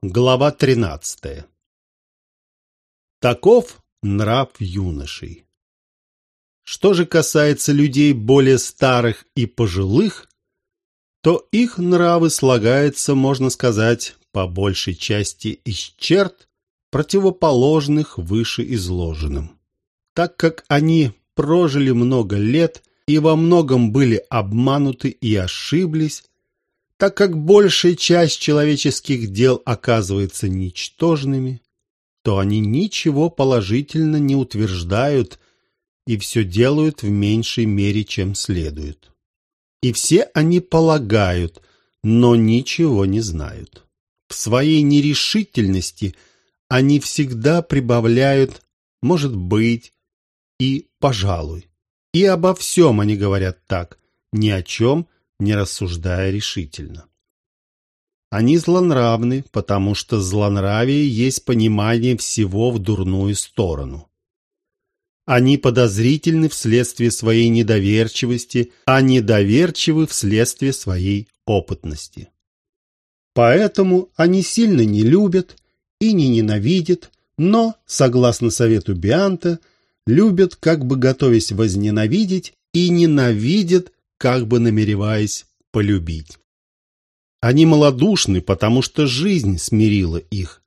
Глава 13 Таков нрав юношей. Что же касается людей более старых и пожилых, то их нравы слагаются, можно сказать, по большей части из черт, противоположных вышеизложенным. Так как они прожили много лет и во многом были обмануты и ошиблись, так как большая часть человеческих дел оказывается ничтожными, то они ничего положительно не утверждают и все делают в меньшей мере, чем следует. И все они полагают, но ничего не знают. В своей нерешительности они всегда прибавляют «может быть» и «пожалуй». И обо всем они говорят так, ни о чем – не рассуждая решительно. Они злонравны, потому что злонравие есть понимание всего в дурную сторону. Они подозрительны вследствие своей недоверчивости, а недоверчивы вследствие своей опытности. Поэтому они сильно не любят и не ненавидят, но, согласно совету Бианта, любят, как бы готовясь возненавидеть, и ненавидят, как бы намереваясь полюбить. Они малодушны, потому что жизнь смирила их.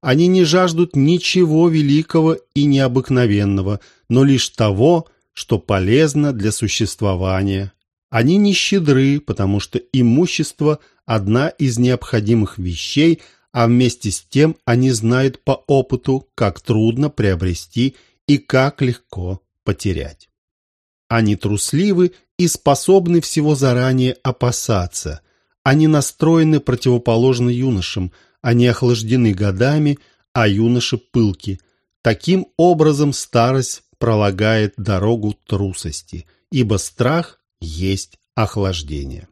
Они не жаждут ничего великого и необыкновенного, но лишь того, что полезно для существования. Они не щедры, потому что имущество – одна из необходимых вещей, а вместе с тем они знают по опыту, как трудно приобрести и как легко потерять. Они трусливы и способны всего заранее опасаться. Они настроены противоположно юношам, они охлаждены годами, а юноши пылки. Таким образом старость пролагает дорогу трусости, ибо страх есть охлаждение.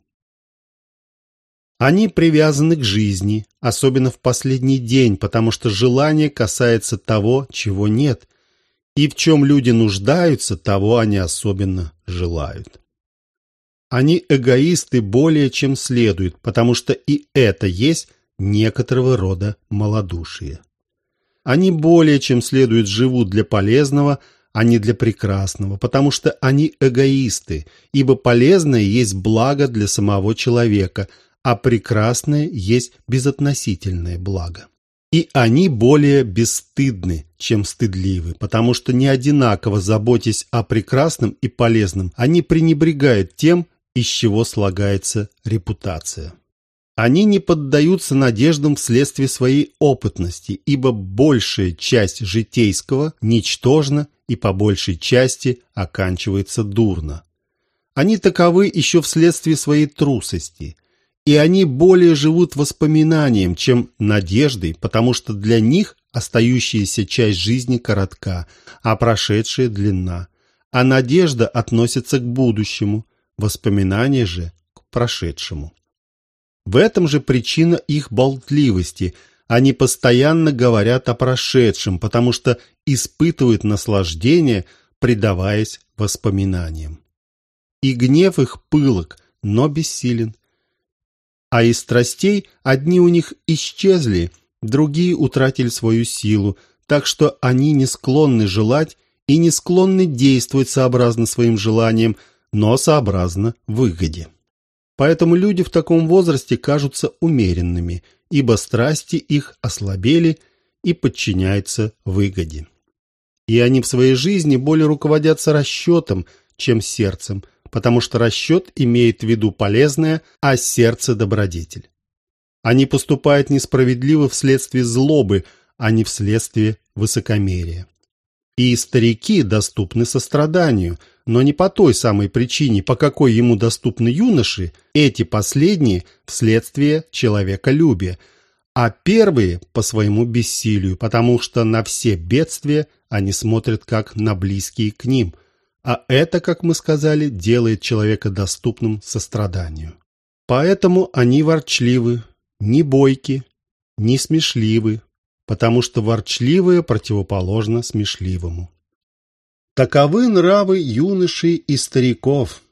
Они привязаны к жизни, особенно в последний день, потому что желание касается того, чего нет, и в чем люди нуждаются, того они особенно желают. Они эгоисты более чем следует, потому что и это есть некоторого рода малодушие. Они более чем следует живут для полезного, а не для прекрасного, потому что они эгоисты, ибо полезное есть благо для самого человека, а прекрасное есть безотносительное благо. И они более бесстыдны, чем стыдливы, потому что не одинаково заботясь о прекрасном и полезном, они пренебрегают тем, из чего слагается репутация. Они не поддаются надеждам вследствие своей опытности, ибо большая часть житейского ничтожна и по большей части оканчивается дурно. Они таковы еще вследствие своей трусости, и они более живут воспоминанием, чем надеждой, потому что для них остающаяся часть жизни коротка, а прошедшая длинна, а надежда относится к будущему – воспоминания же к прошедшему. В этом же причина их болтливости. Они постоянно говорят о прошедшем, потому что испытывают наслаждение, предаваясь воспоминаниям. И гнев их пылок, но бессилен. А из страстей одни у них исчезли, другие утратили свою силу, так что они не склонны желать и не склонны действовать сообразно своим желаниям, но сообразно выгоде. Поэтому люди в таком возрасте кажутся умеренными, ибо страсти их ослабели и подчиняются выгоде. И они в своей жизни более руководятся расчетом, чем сердцем, потому что расчет имеет в виду полезное, а сердце – добродетель. Они поступают несправедливо вследствие злобы, а не вследствие высокомерия. И старики доступны состраданию – но не по той самой причине, по какой ему доступны юноши, эти последние вследствие человеколюбия, а первые по своему бессилию, потому что на все бедствия они смотрят как на близкие к ним, а это, как мы сказали, делает человека доступным состраданию. Поэтому они ворчливы, не бойки, не смешливы, потому что ворчливое противоположно смешливому. Таковы нравы юношей и стариков.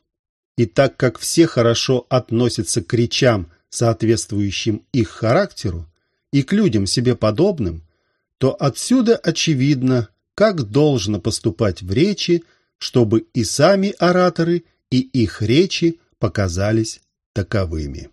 И так как все хорошо относятся к речам, соответствующим их характеру, и к людям себе подобным, то отсюда очевидно, как должно поступать в речи, чтобы и сами ораторы, и их речи показались таковыми.